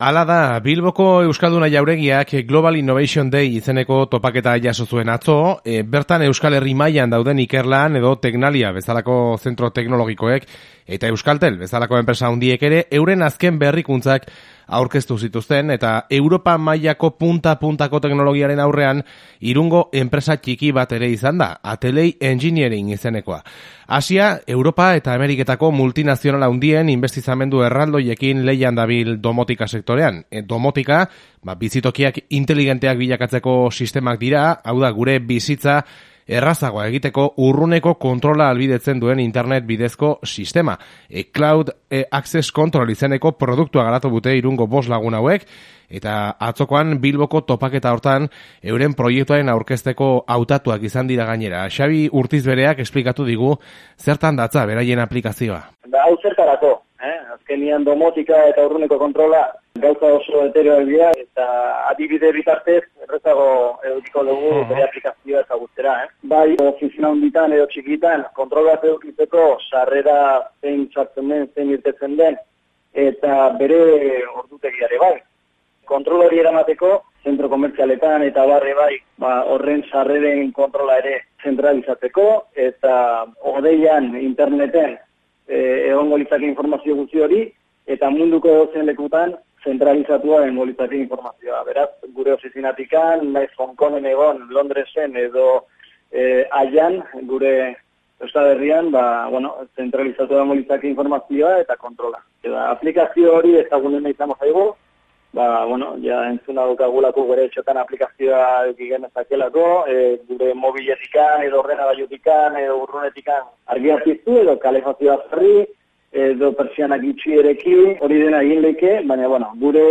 Hala da, Bilboko Euskalduna jauregiak Global Innovation Day izeneko topaketa jaso zuen atzo, e, bertan Euskal Herri mailan dauden ikerlan edo teknalia bezalako zentro teknologikoek eta Euskaltel bezalako enpresa hundiek ere euren azken berrikuntzak aurkeztu zituzten eta Europa mailako punta-puntako teknologiaren aurrean irungo enpresa txiki bat ere izan da, Atelei Engineering izenekoa. Asia, Europa eta Ameriketako multinazionala hundien investizamendu erraldoiekin leian dabil domotika sektorean. E, domotika, ba, bizitokiak inteligenteak bilakatzeko sistemak dira, hau da gure bizitza errazagoa egiteko urruneko kontrola albidetzen duen internet bidezko sistema. E, Cloud e, Access Control izeneko produktua garatu bute irungo bos lagun hauek, eta atzokoan Bilboko topaketa hortan euren proiektuaren aurkezteko hautatuak izan dira gainera. Xabi Urtiz bereak esplikatu digu zertan datza beraien aplikazioa. Da, hau zertarako, eh? azkenian domotika eta urruneko kontrola gauza oso eterioa dira, eta adibide bitartez errezago edukiko dugu uh -huh. bere aplikazioa ezagutzera. Eh? Bai, ofizina hunditan edo txikitan, kontrolaz edukitzeko sarrera zein txartzen den, zein irtetzen den, eta bere ordutegiare bai. Kontrol hori eramateko, zentro komertzialetan eta barre bai, ba, horren sarreren kontrola ere zentralizatzeko, eta odeian interneten e, egongo informazio guzti hori, eta munduko zen lekutan zentralizatua engolitzati informazioa. Beraz, gure ofizinatikan, naiz Hongkongen egon, Londresen edo e, aian, gure Euskal ba, bueno, zentralizatu da informazioa eta kontrola. Eta aplikazio hori ezagunen izango zaigu, ba, bueno, ja entzuna dukagulako gure etxotan aplikazioa egigen ezakelako, e, gure mobiletikan, edo ordena baiutikan, edo urrunetikan argiaziztu, edo kalefazioa zerri, edo persianak itxi ereki, hori dena egin leke, baina, bueno, gure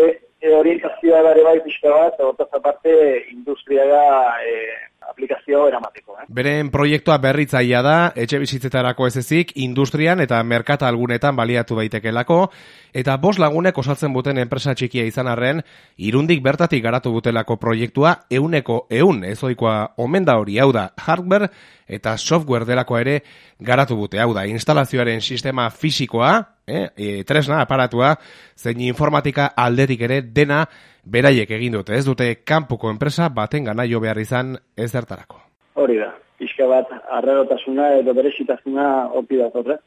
orientazioa gare bai pixka bat, eta aparte industriaga e, aplikazio eramateko. Beren proiektua berritzaia da, etxe bizitzetarako ez ezik, industrian eta merkata algunetan baliatu daitekelako, eta bos lagunek osatzen buten enpresa txikia izan arren, irundik bertatik garatu butelako proiektua euneko eun ezoikoa omen da hori, hau da, hardware eta software delako ere garatu bute, hau da, instalazioaren sistema fisikoa, eh, e, tresna, aparatua, zein informatika aldetik ere dena beraiek egin dute, ez dute kanpoko enpresa baten gana jo behar izan ez dertarako. Hori da, pixka bat, arrerotasuna edo berezitasuna opi da torre.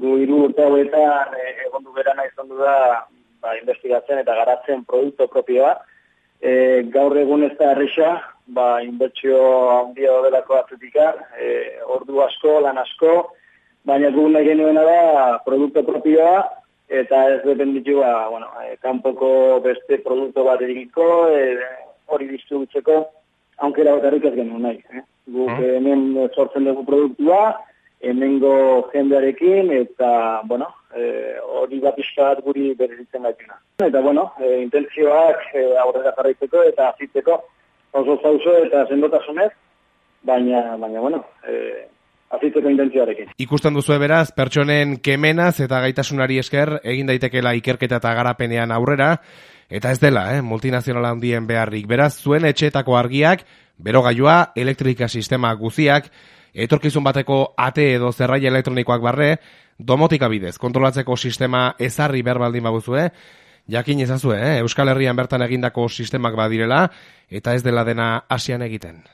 Gu iru urte hauetan e, egon du berana izan du da ba, investigatzen eta garatzen produktu propioa. E, gaur egun ez da erresa, ba, inbertsio handia delako atletika, e, ordu asko, lan asko, baina gu nahi genuena da produktu propioa, eta ez dependitu ba, bueno, e, kanpoko beste produktu bat edikiko, e, hori distributzeko, aukera bat ez genuen nahi. Eh? Guk hmm. hemen sortzen dugu produktua, hemengo jendearekin, eta, bueno, e, hori bat bat guri berritzen gaitina. Eta, bueno, e, intentzioak e, aurrera jarraitzeko eta azitzeko oso zauzo eta zendotasunez, baina, baina, bueno, e, azitzeko intentzioarekin. Ikusten duzu beraz, pertsonen kemenaz eta gaitasunari esker egin daitekela ikerketa eta garapenean aurrera, eta ez dela, eh, multinazionala handien beharrik. Beraz, zuen etxeetako argiak, berogailua, elektrika sistema guziak, etorkizun bateko ate edo zerrai elektronikoak barre, domotika bidez, kontrolatzeko sistema ezarri behar baldin baguzue, jakin ezazue, eh, Euskal Herrian bertan egindako sistemak badirela, eta ez dela dena asian egiten.